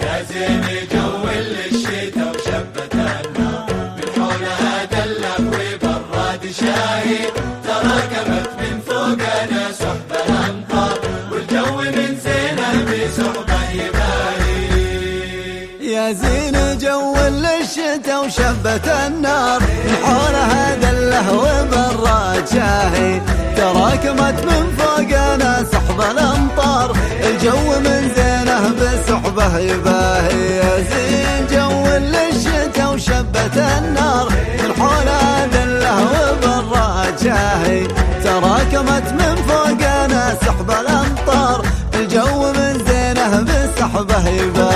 يا زين جو زين جو الشتا وشبت النار. من حولها دله وبراد شاهي تراكمت من فوقنا سحب الأمطار. الجو من زينه بسحبه يباهي. يا زين جو للشتا وشبت النار. من حولها دله وبراد شاهي تراكمت من فوقنا سحب الأمطار. الجو من زينه بسحبه يباهي.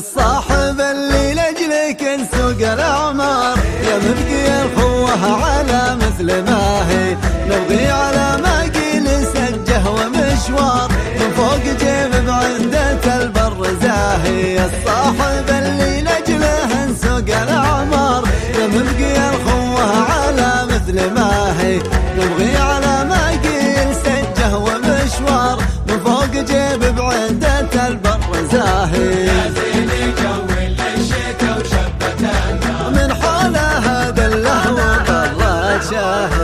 الصاحب اللي لاجلك نسوق الاعمار يا مبقي الخوه على مثل ما هي. نبغي على ما قيل سجه ومشوار. من فوق جيب بعدة البر زاهي. يا الصاحب اللي لاجله نسوق الاعمار يا مبقي الخوه على مثل ما هي. نبغي على ما قيل سجه ومشوار. من فوق جيب بعدة البر زاهي. وبراد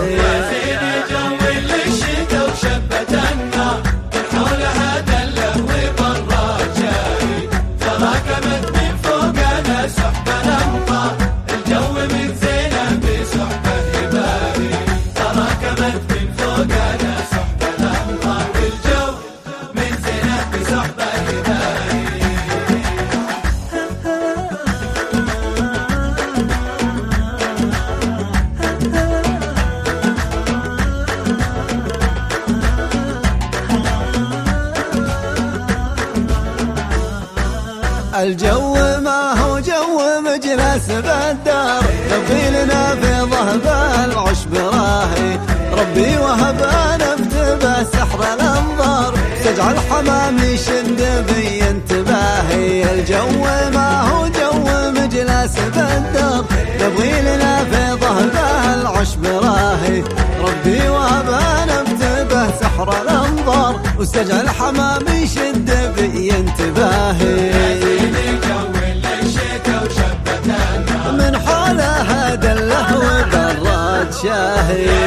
الجو ما هو جو مجلس بالدار نبغي لنا في ضهب العشب راهي. ربي وهبنا افتبه سحر الانظار الحمام يشد بي انتباهي الجو ما هو جو مجلس بالدار نبغي لنا في ضهب العشب راهي. ربي وهبنا افتبه سحر الانظار وسجع الحمام يشد بي انتباهي النار